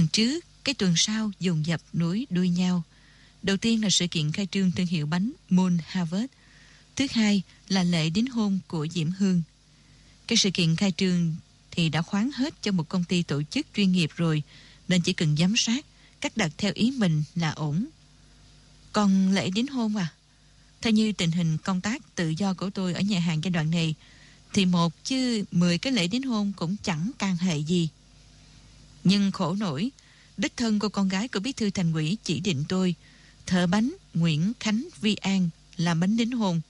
Tuần trước, cái tuần sau dồn dập núi đuôi nhau. Đầu tiên là sự kiện khai trương thương hiệu bánh Moon Harvest. Thứ hai là lễ đính hôn của Diễm Hương. Cái sự kiện khai trương thì đã khoán hết cho một công ty tổ chức chuyên nghiệp rồi, nên chỉ cần giám sát, cắt đặt theo ý mình là ổn. Còn lễ đính hôn à? Theo như tình hình công tác tự do của tôi ở nhà hàng giai đoạn này, thì một chứ mười cái lễ đính hôn cũng chẳng can hệ gì. Nhưng khổ nổi, đích thân của con gái của bí thư thành ủy chỉ định tôi, thợ bánh Nguyễn Khánh Vi An làm bánh đính hôn.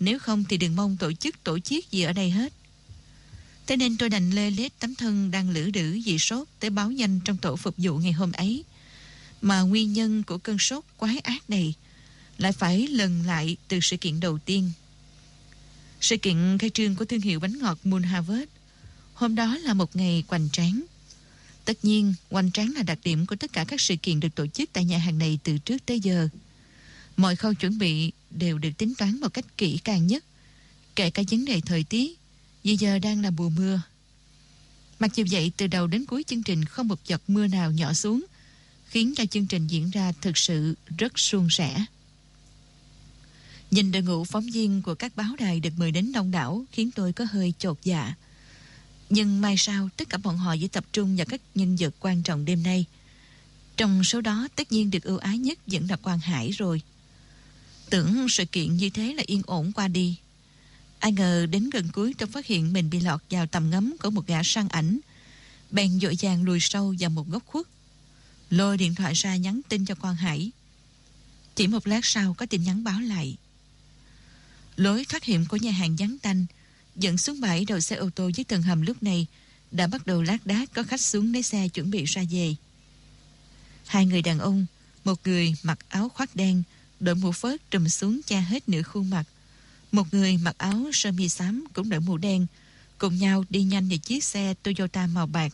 Nếu không thì đừng mong tổ chức tổ chức gì ở đây hết. Thế nên tôi đành lê lết tấm thân đang lử đử vì sốt tới báo nhanh trong tổ phục vụ ngày hôm ấy. Mà nguyên nhân của cơn sốt quái ác này lại phải lần lại từ sự kiện đầu tiên. Sự kiện khai trương của thương hiệu bánh ngọt Moon Harvest. Hôm đó là một ngày hoành tráng. Tất nhiên, hoành tráng là đặc điểm của tất cả các sự kiện được tổ chức tại nhà hàng này từ trước tới giờ. Mọi khâu chuẩn bị đều được tính toán một cách kỹ càng nhất, kể cả vấn đề thời tiết, vì giờ đang là mùa mưa. Mặc dù vậy, từ đầu đến cuối chương trình không một giọt mưa nào nhỏ xuống, khiến cho chương trình diễn ra thực sự rất suôn sẻ. Nhìn đội ngũ phóng viên của các báo đài được mời đến đông đảo khiến tôi có hơi chột dạ. Nhưng mai sau, tất cả bọn họ chỉ tập trung vào các nhân vật quan trọng đêm nay. Trong số đó, tất nhiên được ưu ái nhất vẫn là Quang Hải rồi. Tưởng sự kiện như thế là yên ổn qua đi. Ai ngờ đến gần cuối, tôi phát hiện mình bị lọt vào tầm ngắm của một gã săn ảnh. Bèn dội vàng lùi sâu vào một góc khuất. Lôi điện thoại ra nhắn tin cho Quang Hải. Chỉ một lát sau có tin nhắn báo lại. Lối thoát hiểm của nhà hàng vắng tanh dẫn xuống bãi đầu xe ô tô dưới tầng hầm lúc này đã bắt đầu lát đác có khách xuống lấy xe chuẩn bị ra về. Hai người đàn ông, một người mặc áo khoác đen, đội mũ phớt trùm xuống che hết nửa khuôn mặt. Một người mặc áo sơ mi xám cũng đội mũ đen, cùng nhau đi nhanh về chiếc xe Toyota màu bạc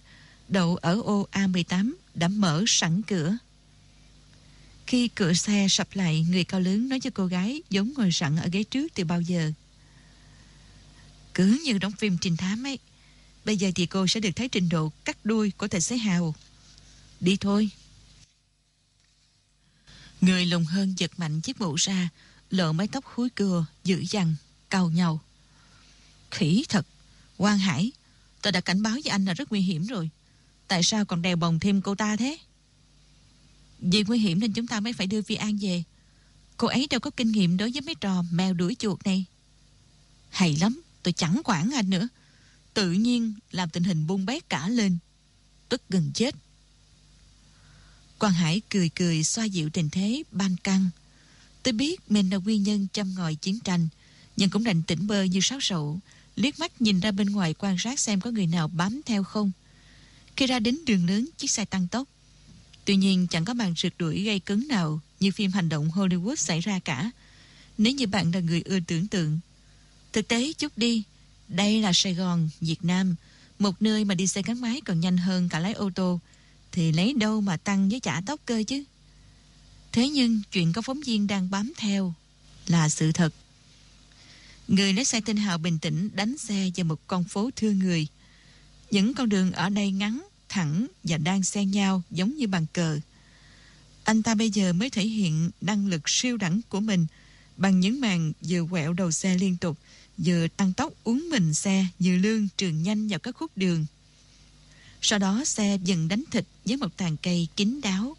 đậu ở ô A18 đã mở sẵn cửa. Khi cửa xe sập lại, người cao lớn nói cho cô gái giống ngồi sẵn ở ghế trước từ bao giờ. Cứ như đóng phim trinh thám ấy. Bây giờ thì cô sẽ được thấy trình độ cắt đuôi của tài xế Hào. Đi thôi. Người lùng hơn giật mạnh chiếc mũ ra, lộ mái tóc húi cưa, dữ dằn, cau nhau. Khỉ thật, Quang Hải, tôi đã cảnh báo với anh là rất nguy hiểm rồi. Tại sao còn đèo bồng thêm cô ta thế? Vì nguy hiểm nên chúng ta mới phải đưa Vi An về. Cô ấy đâu có kinh nghiệm đối với mấy trò mèo đuổi chuột này. Hay lắm, tôi chẳng quản anh nữa. Tự nhiên làm tình hình bung bét cả lên. Tức gần chết. Quang Hải cười cười xoa dịu tình thế ban căng. Tôi biết mình là nguyên nhân châm ngòi chiến tranh, nhưng cũng đành tỉnh bơ như sáo sậu, liếc mắt nhìn ra bên ngoài quan sát xem có người nào bám theo không. Khi ra đến đường lớn, chiếc xe tăng tốc. Tuy nhiên chẳng có màn rượt đuổi gây cứng nào như phim hành động Hollywood xảy ra cả. Nếu như bạn là người ưa tưởng tượng. Thực tế chút đi, đây là Sài Gòn, Việt Nam, một nơi mà đi xe gắn máy còn nhanh hơn cả lái ô tô, thì lấy đâu mà tăng với trả tốc cơ chứ. Thế nhưng chuyện có phóng viên đang bám theo là sự thật. Người lái xe tên Hào bình tĩnh đánh xe vào một con phố thưa người. Những con đường ở đây ngắn, thẳng và đang xen nhau giống như bàn cờ. Anh ta bây giờ mới thể hiện năng lực siêu đẳng của mình bằng những màn vừa quẹo đầu xe liên tục, vừa tăng tốc uống mình xe vừa lương trường nhanh vào các khúc đường. Sau đó xe dần đánh thịt với một tàn cây kín đáo.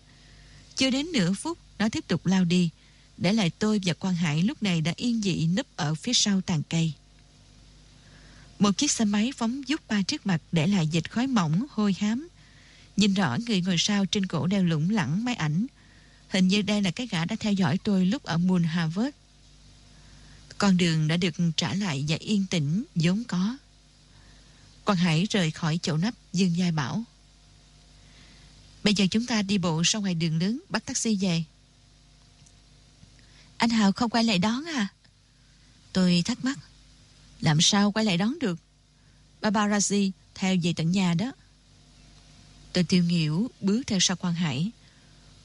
Chưa đến nửa phút, nó tiếp tục lao đi, để lại tôi và Quang Hải lúc này đã yên dị nấp ở phía sau tàn cây. Một chiếc xe máy phóng giúp ba trước mặt để lại dịch khói mỏng, hôi hám. Nhìn rõ người ngồi sau trên cổ đeo lủng lẳng máy ảnh. Hình như đây là cái gã đã theo dõi tôi lúc ở Moon Harvard. Con đường đã được trả lại và yên tĩnh, vốn có. Quang Hải rời khỏi chỗ nắp dương giai bảo. Bây giờ chúng ta đi bộ ra ngoài đường lớn, bắt taxi về. Anh Hào không quay lại đón à? Tôi thắc mắc. Làm sao quay lại đón được? Babarazzi theo về tận nhà đó. Tôi tiêu nghỉu, bước theo sau Quang Hải.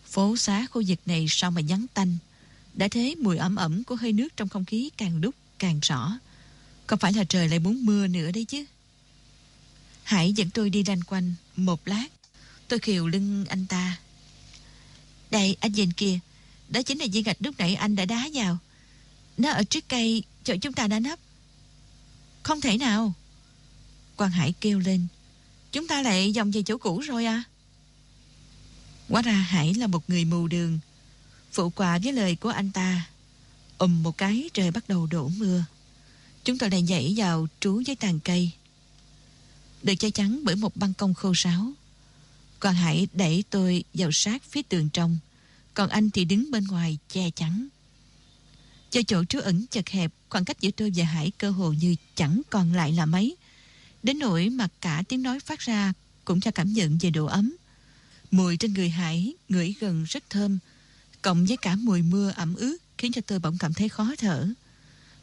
Phố xá khu vực này sao mà vắng tanh. Đã thế mùi ẩm ẩm của hơi nước trong không khí càng đúc càng rõ. Có phải là trời lại muốn mưa nữa đấy chứ? Hải dẫn tôi đi đanh quanh một lát. Tôi khiều lưng anh ta. Đây, anh nhìn kìa. Đó chính là viên gạch lúc nãy anh đã đá vào. Nó ở trước cây chỗ chúng ta đã nấp. Không thể nào. Quang Hải kêu lên. Chúng ta lại dòng về chỗ cũ rồi à? Quá ra Hải là một người mù đường. Phụ quà với lời của anh ta. ùm một cái trời bắt đầu đổ mưa. Chúng tôi lại nhảy vào trú với tàn cây. Được che chắn bởi một băng công khô sáo. Còn Hải đẩy tôi vào sát phía tường trong. Còn anh thì đứng bên ngoài che chắn. Cho chỗ trú ẩn chật hẹp, khoảng cách giữa tôi và Hải cơ hồ như chẳng còn lại là mấy. Đến nỗi mà cả tiếng nói phát ra cũng cho cảm nhận về độ ấm. Mùi trên người Hải ngửi gần rất thơm, cộng với cả mùi mưa ẩm ướt khiến cho tôi bỗng cảm thấy khó thở.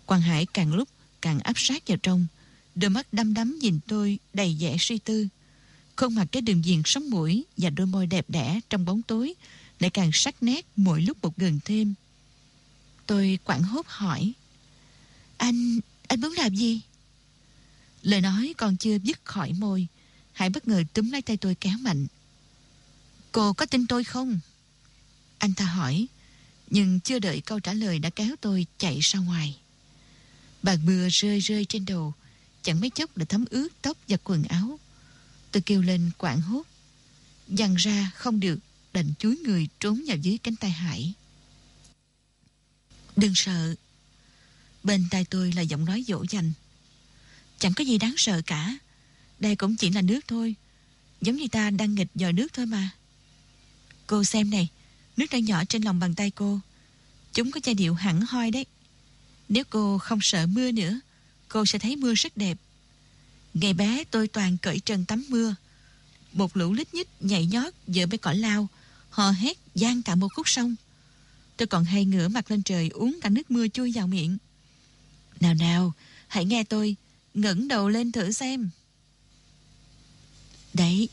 Quang Hải càng lúc càng áp sát vào trong, đôi mắt đăm đắm nhìn tôi đầy vẻ suy tư. Khuôn mặt cái đường viền sống mũi và đôi môi đẹp đẽ trong bóng tối lại càng sắc nét mỗi lúc một gần thêm. Tôi quảng hốt hỏi. Anh, anh muốn làm gì? Lời nói còn chưa dứt khỏi môi. Hải bất ngờ túm lấy tay tôi kéo mạnh. Cô có tin tôi không? Anh ta hỏi. Nhưng chưa đợi câu trả lời đã kéo tôi chạy ra ngoài. Bàn mưa rơi rơi trên đầu. Chẳng mấy chốc đã thấm ướt tóc và quần áo. Tôi kêu lên quảng hốt. Dằn ra không được đành chuối người trốn vào dưới cánh tay Hải. Đừng sợ. Bên tai tôi là giọng nói dỗ dành. Chẳng có gì đáng sợ cả. Đây cũng chỉ là nước thôi. Giống như ta đang nghịch dòi nước thôi mà. Cô xem này, nước đang nhỏ trên lòng bàn tay cô. Chúng có giai điệu hẳn hoi đấy. Nếu cô không sợ mưa nữa, cô sẽ thấy mưa rất đẹp. Ngày bé tôi toàn cởi trần tắm mưa. Một lũ lít nhít nhảy nhót giữa bên cỏ lao, hò hét gian cả một khúc sông. Tôi còn hay ngửa mặt lên trời uống cả nước mưa chui vào miệng. Nào nào, hãy nghe tôi, ngẩng đầu lên thử xem. Đấy,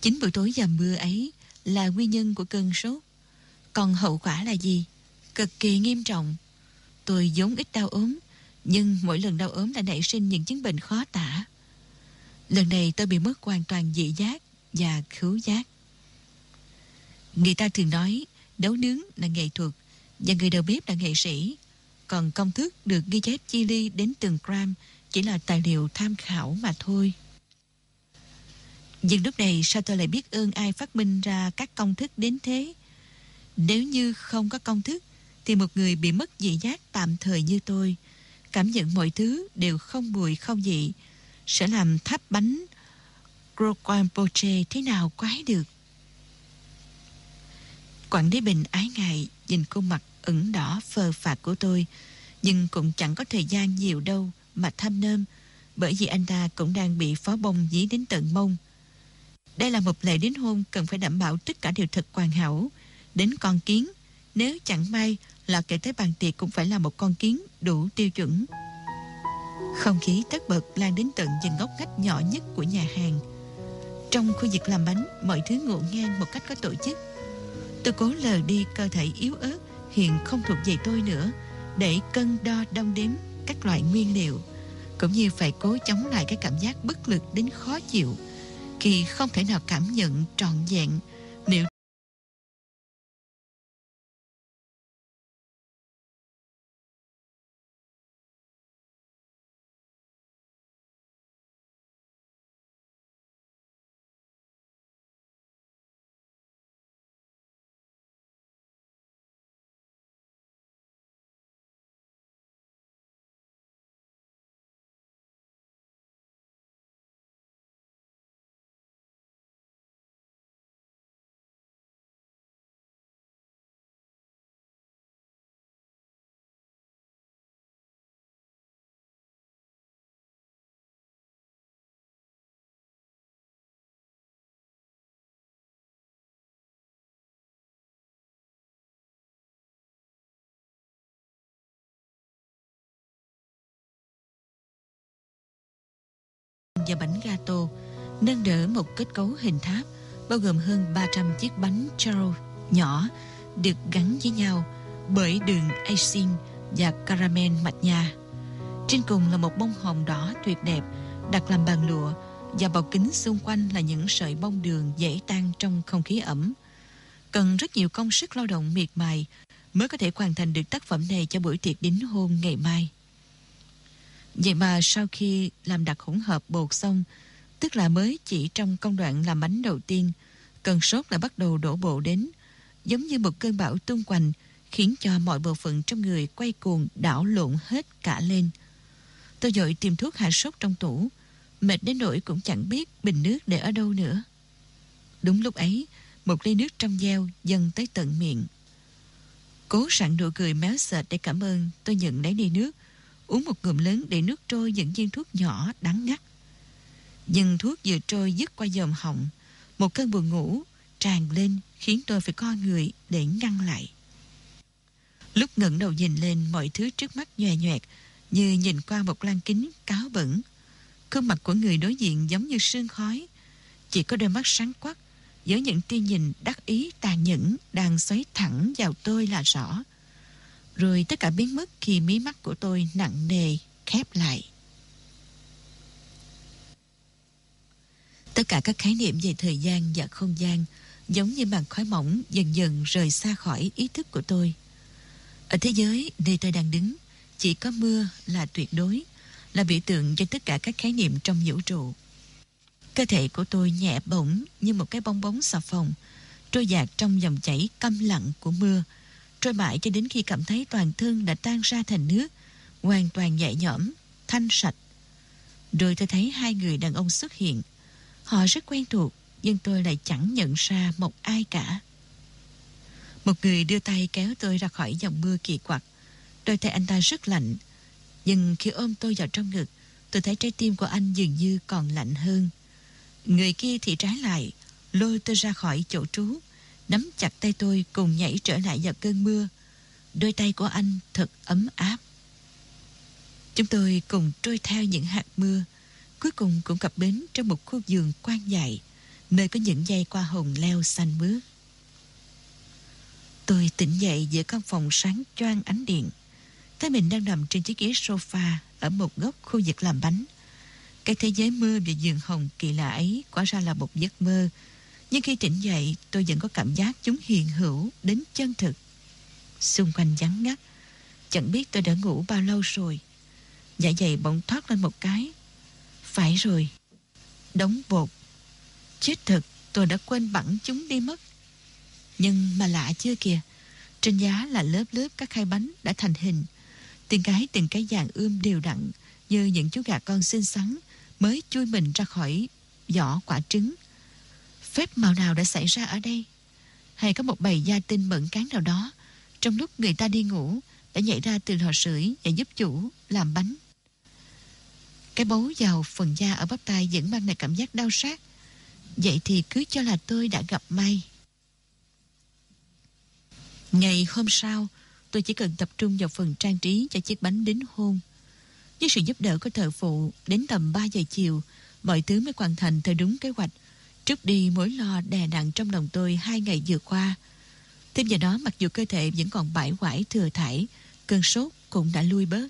chính buổi tối và mưa ấy là nguyên nhân của cơn sốt. Còn hậu quả là gì? Cực kỳ nghiêm trọng. Tôi vốn ít đau ốm, nhưng mỗi lần đau ốm đã nảy sinh những chứng bệnh khó tả. Lần này tôi bị mất hoàn toàn dị giác và khứu giác. Người ta thường nói nấu nướng là nghệ thuật và người đầu bếp là nghệ sĩ. Còn công thức được ghi chép chi ly đến từng gram chỉ là tài liệu tham khảo mà thôi. Nhưng lúc này sao tôi lại biết ơn ai phát minh ra các công thức đến thế? Nếu như không có công thức, thì một người bị mất vị giác tạm thời như tôi, cảm nhận mọi thứ đều không mùi không vị, sẽ làm tháp bánh croquant thế nào quái được. Quản lý bình ái ngại, nhìn khuôn mặt ửng đỏ phờ phạt của tôi, nhưng cũng chẳng có thời gian nhiều đâu mà thăm nơm, bởi vì anh ta cũng đang bị phó bông dí đến tận mông. Đây là một lễ đính hôn cần phải đảm bảo tất cả đều thật hoàn hảo. Đến con kiến, nếu chẳng may là kể tới bàn tiệc cũng phải là một con kiến đủ tiêu chuẩn. Không khí tất bật lan đến tận dần góc ngách nhỏ nhất của nhà hàng. Trong khu vực làm bánh, mọi thứ ngộ ngang một cách có tổ chức. Tôi cố lờ đi cơ thể yếu ớt hiện không thuộc về tôi nữa để cân đo đong đếm các loại nguyên liệu cũng như phải cố chống lại cái cảm giác bất lực đến khó chịu khi không thể nào cảm nhận trọn vẹn liệu và bánh gato, nâng đỡ một kết cấu hình tháp, bao gồm hơn 300 chiếc bánh charo nhỏ được gắn với nhau bởi đường icing và caramel mạch nha. Trên cùng là một bông hồng đỏ tuyệt đẹp, đặt làm bàn lụa và bọc kính xung quanh là những sợi bông đường dễ tan trong không khí ẩm. Cần rất nhiều công sức lao động miệt mài mới có thể hoàn thành được tác phẩm này cho buổi tiệc đính hôn ngày mai. Vậy mà sau khi làm đặc hỗn hợp bột xong, tức là mới chỉ trong công đoạn làm bánh đầu tiên, cơn sốt đã bắt đầu đổ bộ đến, giống như một cơn bão tung quanh, khiến cho mọi bộ phận trong người quay cuồng đảo lộn hết cả lên. Tôi dội tìm thuốc hạ sốt trong tủ, mệt đến nỗi cũng chẳng biết bình nước để ở đâu nữa. Đúng lúc ấy, một ly nước trong gieo dâng tới tận miệng. Cố sẵn nụ cười méo sệt để cảm ơn, tôi nhận lấy ly nước, uống một ngụm lớn để nước trôi những viên thuốc nhỏ đắng ngắt. Nhưng thuốc vừa trôi dứt qua dòm họng, một cơn buồn ngủ tràn lên khiến tôi phải co người để ngăn lại. Lúc ngẩng đầu nhìn lên mọi thứ trước mắt nhòe nhoẹt như nhìn qua một lan kính cáo bẩn. Khuôn mặt của người đối diện giống như sương khói, chỉ có đôi mắt sáng quắc với những tia nhìn đắc ý tàn nhẫn đang xoáy thẳng vào tôi là rõ. Rồi tất cả biến mất khi mí mắt của tôi nặng nề khép lại. Tất cả các khái niệm về thời gian và không gian giống như màn khói mỏng dần dần rời xa khỏi ý thức của tôi. Ở thế giới nơi tôi đang đứng, chỉ có mưa là tuyệt đối, là biểu tượng cho tất cả các khái niệm trong vũ trụ. Cơ thể của tôi nhẹ bổng như một cái bong bóng xà phòng, trôi dạt trong dòng chảy câm lặng của mưa, trôi mãi cho đến khi cảm thấy toàn thân đã tan ra thành nước, hoàn toàn nhẹ nhõm, thanh sạch. Rồi tôi thấy hai người đàn ông xuất hiện. Họ rất quen thuộc, nhưng tôi lại chẳng nhận ra một ai cả. Một người đưa tay kéo tôi ra khỏi dòng mưa kỳ quặc. Đôi tay anh ta rất lạnh. Nhưng khi ôm tôi vào trong ngực, tôi thấy trái tim của anh dường như còn lạnh hơn. Người kia thì trái lại, lôi tôi ra khỏi chỗ trú, nắm chặt tay tôi cùng nhảy trở lại vào cơn mưa. Đôi tay của anh thật ấm áp. Chúng tôi cùng trôi theo những hạt mưa, cuối cùng cũng cập bến trong một khu vườn quan dại, nơi có những dây qua hồng leo xanh mướt. Tôi tỉnh dậy giữa căn phòng sáng choang ánh điện. Thấy mình đang nằm trên chiếc ghế sofa ở một góc khu vực làm bánh. Cái thế giới mơ và giường hồng kỳ lạ ấy quả ra là một giấc mơ. Nhưng khi tỉnh dậy, tôi vẫn có cảm giác chúng hiền hữu đến chân thực. Xung quanh vắng ngắt, chẳng biết tôi đã ngủ bao lâu rồi. Dạ dày bỗng thoát lên một cái. Phải rồi, đóng bột. Chết thật, tôi đã quên bẵng chúng đi mất. Nhưng mà lạ chưa kìa, trên giá là lớp lớp các khay bánh đã thành hình. Từng cái từng cái dạng ươm đều đặn như những chú gà con xinh xắn mới chui mình ra khỏi vỏ quả trứng. Phép màu nào đã xảy ra ở đây? Hay có một bầy gia tinh mẫn cán nào đó trong lúc người ta đi ngủ đã nhảy ra từ lò sưởi và giúp chủ làm bánh. Cái bấu vào phần da ở bắp tay vẫn mang lại cảm giác đau sát. Vậy thì cứ cho là tôi đã gặp may. Ngày hôm sau, tôi chỉ cần tập trung vào phần trang trí cho chiếc bánh đính hôn. Với sự giúp đỡ của thợ phụ, đến tầm 3 giờ chiều, mọi thứ mới hoàn thành theo đúng kế hoạch. Trước đi mối lo đè nặng trong lòng tôi hai ngày vừa qua. Thêm vào đó, mặc dù cơ thể vẫn còn bãi quải thừa thải, cơn sốt cũng đã lui bớt.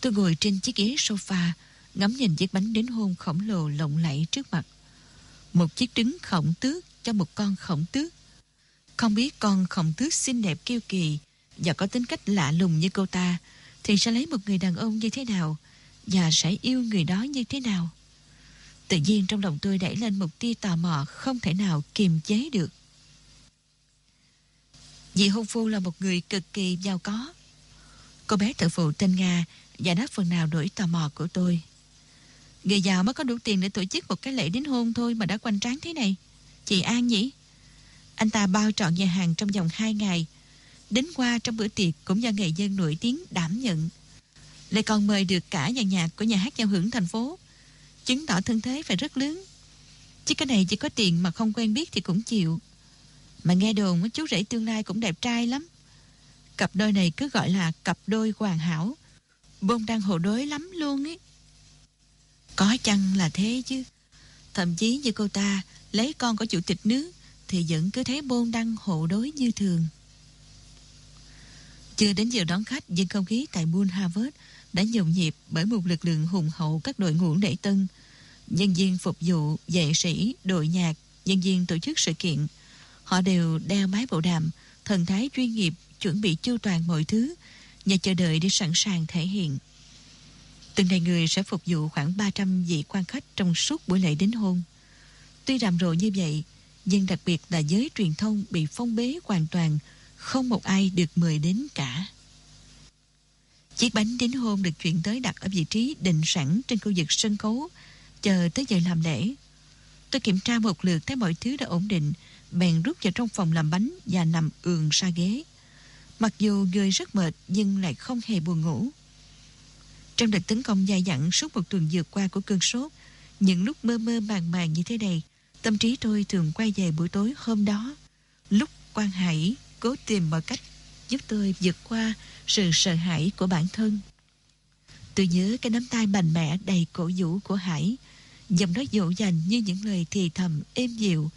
Tôi ngồi trên chiếc ghế sofa, ngắm nhìn chiếc bánh đến hôn khổng lồ lộng lẫy trước mặt. Một chiếc trứng khổng tước cho một con khổng tước. Không biết con khổng tước xinh đẹp kiêu kỳ và có tính cách lạ lùng như cô ta thì sẽ lấy một người đàn ông như thế nào và sẽ yêu người đó như thế nào. Tự nhiên trong lòng tôi đẩy lên một tia tò mò không thể nào kiềm chế được. Dì hôn phu là một người cực kỳ giàu có. Cô bé tự phụ tên Nga giải đáp phần nào nỗi tò mò của tôi. Người giàu mới có đủ tiền để tổ chức một cái lễ đính hôn thôi mà đã quanh tráng thế này. Chị An nhỉ? Anh ta bao trọn nhà hàng trong vòng 2 ngày. Đến qua trong bữa tiệc cũng do nghệ dân nổi tiếng đảm nhận. Lại còn mời được cả nhà nhạc của nhà hát giao hưởng thành phố. Chứng tỏ thân thế phải rất lớn. Chứ cái này chỉ có tiền mà không quen biết thì cũng chịu. Mà nghe đồn chú rể tương lai cũng đẹp trai lắm. Cặp đôi này cứ gọi là cặp đôi hoàn hảo. Bông đang hồ đối lắm luôn ấy. Có chăng là thế chứ. Thậm chí như cô ta lấy con của chủ tịch nước thì vẫn cứ thấy bôn đăng hộ đối như thường. Chưa đến giờ đón khách, nhưng không khí tại Bull Harvard đã nhộn nhịp bởi một lực lượng hùng hậu các đội ngũ lễ tân. nhân viên phục vụ, vệ sĩ, đội nhạc, nhân viên tổ chức sự kiện. Họ đều đeo máy bộ đàm, thần thái chuyên nghiệp, chuẩn bị chu toàn mọi thứ, và chờ đợi để sẵn sàng thể hiện. Từng này người sẽ phục vụ khoảng 300 vị quan khách trong suốt buổi lễ đính hôn. Tuy rầm rộ như vậy, nhưng đặc biệt là giới truyền thông bị phong bế hoàn toàn, không một ai được mời đến cả. Chiếc bánh đính hôn được chuyển tới đặt ở vị trí định sẵn trên khu vực sân khấu, chờ tới giờ làm lễ. Tôi kiểm tra một lượt thấy mọi thứ đã ổn định, bèn rút vào trong phòng làm bánh và nằm ườn xa ghế. Mặc dù người rất mệt nhưng lại không hề buồn ngủ. Trong đợt tấn công dài dẳng suốt một tuần vừa qua của cơn sốt, những lúc mơ mơ màng màng như thế này, tâm trí tôi thường quay về buổi tối hôm đó. Lúc quan hải cố tìm mọi cách giúp tôi vượt qua sự sợ hãi của bản thân. Tôi nhớ cái nắm tay mạnh mẽ đầy cổ vũ của Hải, giọng nói dỗ dành như những lời thì thầm êm dịu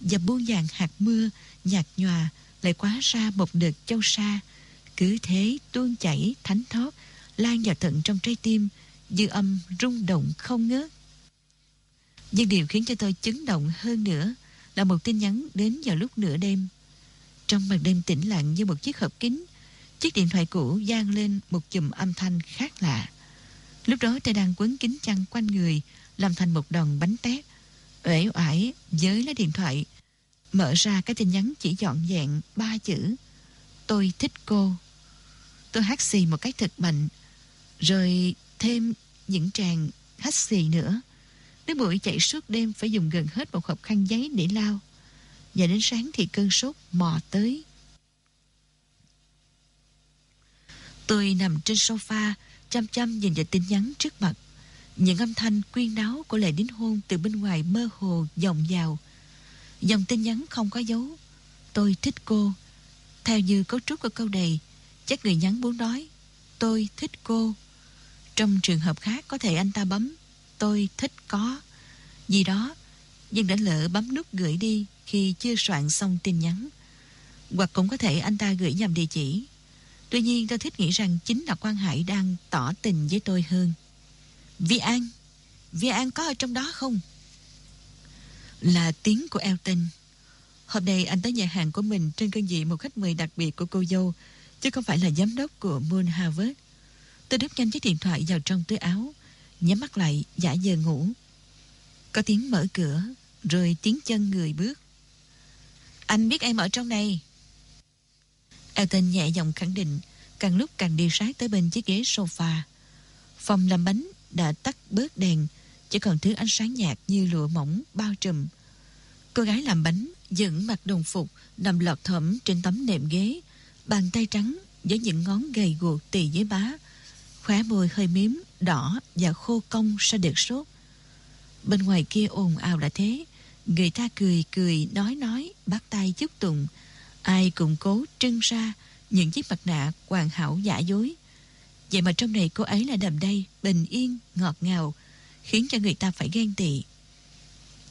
và buông dạng hạt mưa nhạt nhòa lại quá ra một đợt châu sa. Cứ thế tuôn chảy thánh thót lan vào tận trong trái tim dư âm rung động không ngớt. Nhưng điều khiến cho tôi chấn động hơn nữa là một tin nhắn đến vào lúc nửa đêm trong màn đêm tĩnh lặng như một chiếc hộp kính, chiếc điện thoại cũ gian lên một chùm âm thanh khác lạ. Lúc đó tôi đang quấn kính chăn quanh người, làm thành một đòn bánh tét. Uể oải với lấy điện thoại, mở ra cái tin nhắn chỉ dọn dẹn ba chữ, tôi thích cô. Tôi hát xì một cách thật mạnh, rồi thêm những tràng hát xì nữa. Nước buổi chạy suốt đêm phải dùng gần hết một hộp khăn giấy để lau. Và đến sáng thì cơn sốt mò tới. Tôi nằm trên sofa Chăm chăm nhìn vào tin nhắn trước mặt. Những âm thanh quyên náo của lời đính hôn Từ bên ngoài mơ hồ dòng vào Dòng tin nhắn không có dấu. Tôi thích cô. Theo như cấu trúc của câu đề, Chắc người nhắn muốn nói Tôi thích cô. Trong trường hợp khác có thể anh ta bấm Tôi thích có. Gì đó Nhưng đã lỡ bấm nút gửi đi khi chưa soạn xong tin nhắn. Hoặc cũng có thể anh ta gửi nhầm địa chỉ. Tuy nhiên, tôi thích nghĩ rằng Chính là Quang Hải đang tỏ tình với tôi hơn. Vi An Vi An có ở trong đó không? Là tiếng của Elton. Hôm nay anh tới nhà hàng của mình Trên cơn vị một khách mời đặc biệt của cô dâu, Chứ không phải là giám đốc của Moon Harvard. Tôi đút nhanh chiếc điện thoại vào trong túi áo, Nhắm mắt lại, giả giờ ngủ. Có tiếng mở cửa, Rồi tiếng chân người bước. Anh biết em ở trong này Elton nhẹ giọng khẳng định Càng lúc càng đi sát tới bên chiếc ghế sofa Phòng làm bánh đã tắt bớt đèn Chỉ còn thứ ánh sáng nhạt như lụa mỏng bao trùm Cô gái làm bánh dựng mặt đồng phục Nằm lọt thỏm trên tấm nệm ghế Bàn tay trắng với những ngón gầy guộc tì dưới bá Khóe môi hơi miếm, đỏ và khô cong sau đợt sốt. Bên ngoài kia ồn ào là thế. Người ta cười cười, nói nói, bắt tay chúc tụng. Ai cũng cố trưng ra những chiếc mặt nạ hoàn hảo giả dối. Vậy mà trong này cô ấy là đầm đây, bình yên, ngọt ngào, khiến cho người ta phải ghen tị.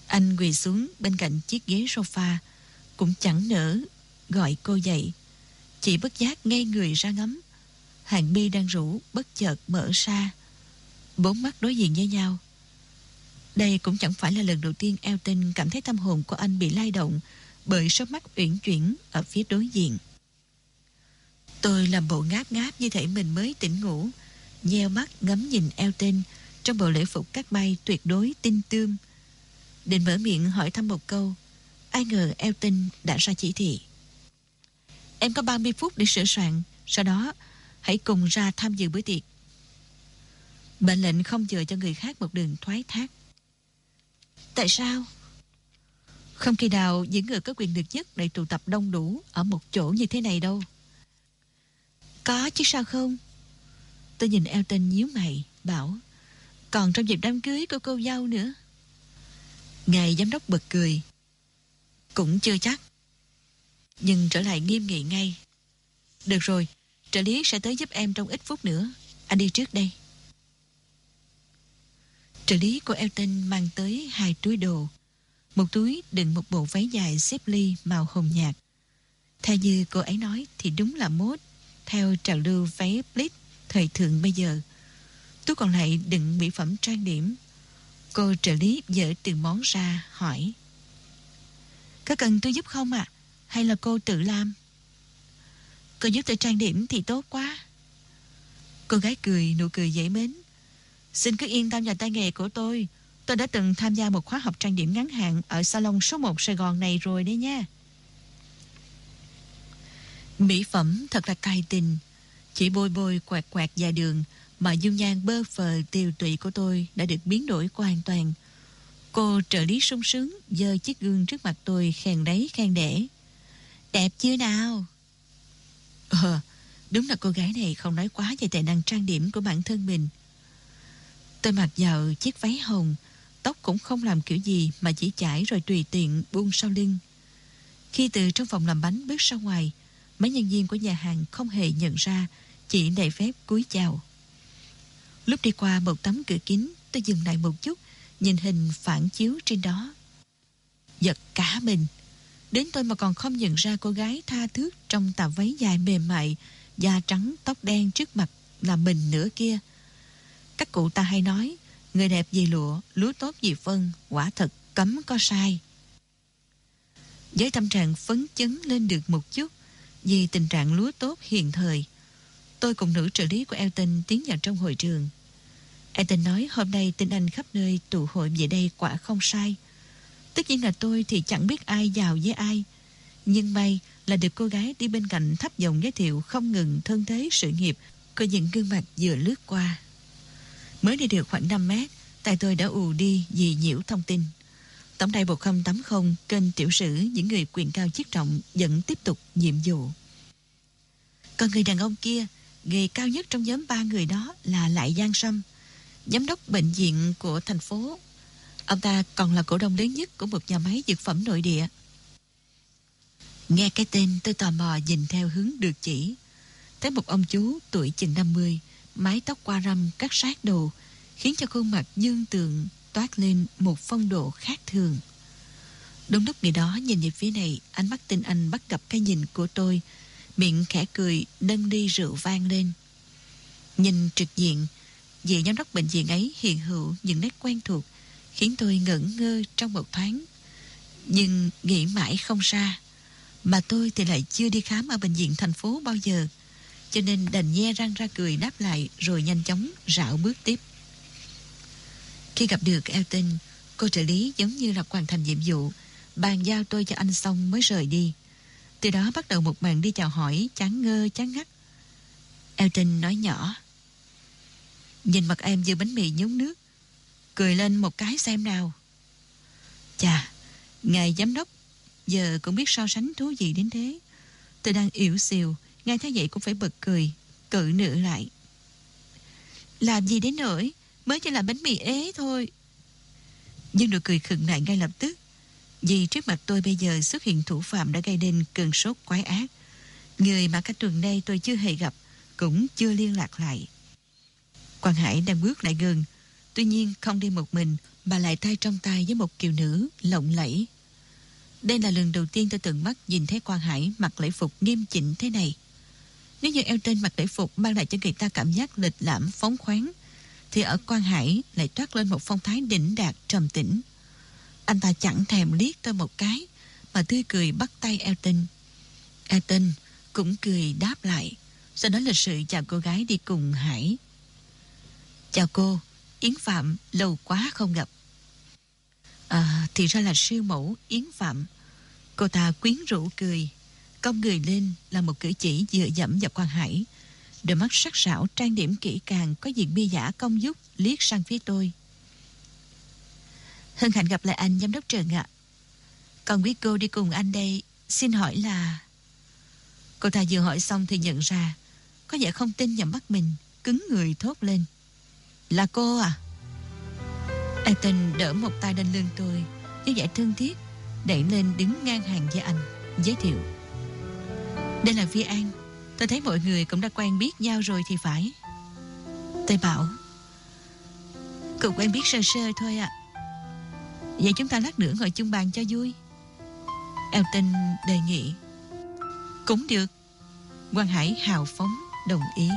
Anh quỳ xuống bên cạnh chiếc ghế sofa, cũng chẳng nỡ gọi cô dậy. Chỉ bất giác ngay người ra ngắm. Hàng mi đang rủ bất chợt mở ra. Bốn mắt đối diện với nhau. Đây cũng chẳng phải là lần đầu tiên Elton cảm thấy tâm hồn của anh bị lay động bởi số mắt uyển chuyển ở phía đối diện. Tôi làm bộ ngáp ngáp như thể mình mới tỉnh ngủ, nheo mắt ngắm nhìn Elton trong bộ lễ phục cắt bay tuyệt đối tinh tươm. Định mở miệng hỏi thăm một câu, ai ngờ Elton đã ra chỉ thị. Em có 30 phút để sửa soạn, sau đó hãy cùng ra tham dự bữa tiệc. Mệnh lệnh không chờ cho người khác một đường thoái thác. Tại sao? Không khi nào những người có quyền lực nhất lại tụ tập đông đủ ở một chỗ như thế này đâu. Có chứ sao không? Tôi nhìn Elton nhíu mày, bảo còn trong dịp đám cưới của cô dâu nữa. Ngài giám đốc bật cười. Cũng chưa chắc. Nhưng trở lại nghiêm nghị ngay. Được rồi, trợ lý sẽ tới giúp em trong ít phút nữa. Anh đi trước đây. Trợ lý của Elton mang tới hai túi đồ. Một túi đựng một bộ váy dài xếp ly màu hồng nhạt. Theo như cô ấy nói thì đúng là mốt theo trào lưu váy split thời thượng bây giờ. Túi còn lại đựng mỹ phẩm trang điểm. Cô trợ lý dở từng món ra hỏi. Có cần tôi giúp không ạ? À? Hay là cô tự làm? Cô giúp tôi trang điểm thì tốt quá. Cô gái cười, nụ cười dễ mến. Xin cứ yên tâm vào tay nghề của tôi. Tôi đã từng tham gia một khóa học trang điểm ngắn hạn ở salon số 1 Sài Gòn này rồi đấy nha. Mỹ phẩm thật là cay tình. Chỉ bôi bôi quẹt quẹt dài đường mà dung nhan bơ phờ tiêu tụy của tôi đã được biến đổi hoàn toàn. Cô trợ lý sung sướng giơ chiếc gương trước mặt tôi khen đấy khen để. Đẹp chưa nào? Ờ, đúng là cô gái này không nói quá về tài năng trang điểm của bản thân mình. Tôi mặc vào chiếc váy hồng, tóc cũng không làm kiểu gì mà chỉ chải rồi tùy tiện buông sau lưng. Khi từ trong phòng làm bánh bước ra ngoài, mấy nhân viên của nhà hàng không hề nhận ra, chỉ đầy phép cúi chào. Lúc đi qua một tấm cửa kính, tôi dừng lại một chút, nhìn hình phản chiếu trên đó. Giật cả mình. Đến tôi mà còn không nhận ra cô gái tha thước trong tà váy dài mềm mại, da trắng, tóc đen trước mặt là mình nữa kia. Các cụ ta hay nói, người đẹp gì lụa, lúa tốt gì phân, quả thật cấm có sai. Với tâm trạng phấn chấn lên được một chút, vì tình trạng lúa tốt hiện thời, tôi cùng nữ trợ lý của Elton tiến vào trong hội trường. Elton nói hôm nay tin anh khắp nơi tụ hội về đây quả không sai. Tất nhiên là tôi thì chẳng biết ai giàu với ai. Nhưng may là được cô gái đi bên cạnh thấp giọng giới thiệu không ngừng thân thế sự nghiệp của những gương mặt vừa lướt qua. Mới đi được khoảng 5 mét, tay tôi đã ù đi vì nhiễu thông tin. Tổng đài 1080 kênh tiểu sử những người quyền cao chức trọng vẫn tiếp tục nhiệm vụ. Còn người đàn ông kia, người cao nhất trong nhóm ba người đó là Lại Giang Sâm, giám đốc bệnh viện của thành phố. Ông ta còn là cổ đông lớn nhất của một nhà máy dược phẩm nội địa. Nghe cái tên tôi tò mò nhìn theo hướng được chỉ. Thấy một ông chú tuổi chừng 50, mái tóc qua râm cắt sát đầu, khiến cho khuôn mặt dương tượng toát lên một phong độ khác thường. Đúng lúc người đó nhìn về phía này, ánh mắt tinh anh bắt gặp cái nhìn của tôi, miệng khẽ cười, nâng đi rượu vang lên. Nhìn trực diện, vị giám đốc bệnh viện ấy hiện hữu những nét quen thuộc, khiến tôi ngẩn ngơ trong một thoáng. Nhưng nghĩ mãi không ra. Mà tôi thì lại chưa đi khám ở bệnh viện thành phố bao giờ, cho nên đành nhe răng ra cười đáp lại rồi nhanh chóng rảo bước tiếp. Khi gặp được Elton, cô trợ lý giống như là hoàn thành nhiệm vụ, bàn giao tôi cho anh xong mới rời đi. Từ đó bắt đầu một màn đi chào hỏi chán ngơ chán ngắt. Elton nói nhỏ. Nhìn mặt em như bánh mì nhúng nước. Cười lên một cái xem nào. Chà, ngài giám đốc giờ cũng biết so sánh thú gì đến thế. Tôi đang yếu xìu, ngay thấy vậy cũng phải bật cười, cự nữ lại. Làm gì đến nỗi, mới chỉ là bánh mì ế thôi. Nhưng nụ cười khựng lại ngay lập tức. Vì trước mặt tôi bây giờ xuất hiện thủ phạm đã gây nên cơn sốt quái ác. Người mà cách tuần nay tôi chưa hề gặp, cũng chưa liên lạc lại. Quang Hải đang bước lại gần, tuy nhiên không đi một mình, bà lại tay trong tay với một kiều nữ lộng lẫy. Đây là lần đầu tiên tôi từng mắt nhìn thấy Quang Hải mặc lễ phục nghiêm chỉnh thế này. Nếu như eo trên mặc lễ phục mang lại cho người ta cảm giác lịch lãm phóng khoáng, thì ở Quang Hải lại toát lên một phong thái đỉnh đạt trầm tĩnh. Anh ta chẳng thèm liếc tôi một cái, mà tươi cười bắt tay Elton. Elton cũng cười đáp lại, sau đó lịch sự chào cô gái đi cùng Hải. Chào cô, Yến Phạm lâu quá không gặp. À, thì ra là siêu mẫu Yến Phạm. Cô ta quyến rũ cười, cong người lên là một cử chỉ dựa dẫm vào quan hải. Đôi mắt sắc sảo trang điểm kỹ càng có diện bi giả công dúc liếc sang phía tôi. Hân hạnh gặp lại anh giám đốc Trần ạ. Còn biết cô đi cùng anh đây, xin hỏi là... Cô ta vừa hỏi xong thì nhận ra, có vẻ không tin vào mắt mình, cứng người thốt lên. Là cô à? Ethan đỡ một tay lên lưng tôi, với vẻ thương thiết, đẩy lên đứng ngang hàng với anh, giới thiệu. Đây là Vi An, tôi thấy mọi người cũng đã quen biết nhau rồi thì phải. Tôi bảo, cậu quen biết sơ sơ thôi ạ. À. Vậy chúng ta lát nữa ngồi chung bàn cho vui. Elton đề nghị. Cũng được. Quang Hải hào phóng đồng ý.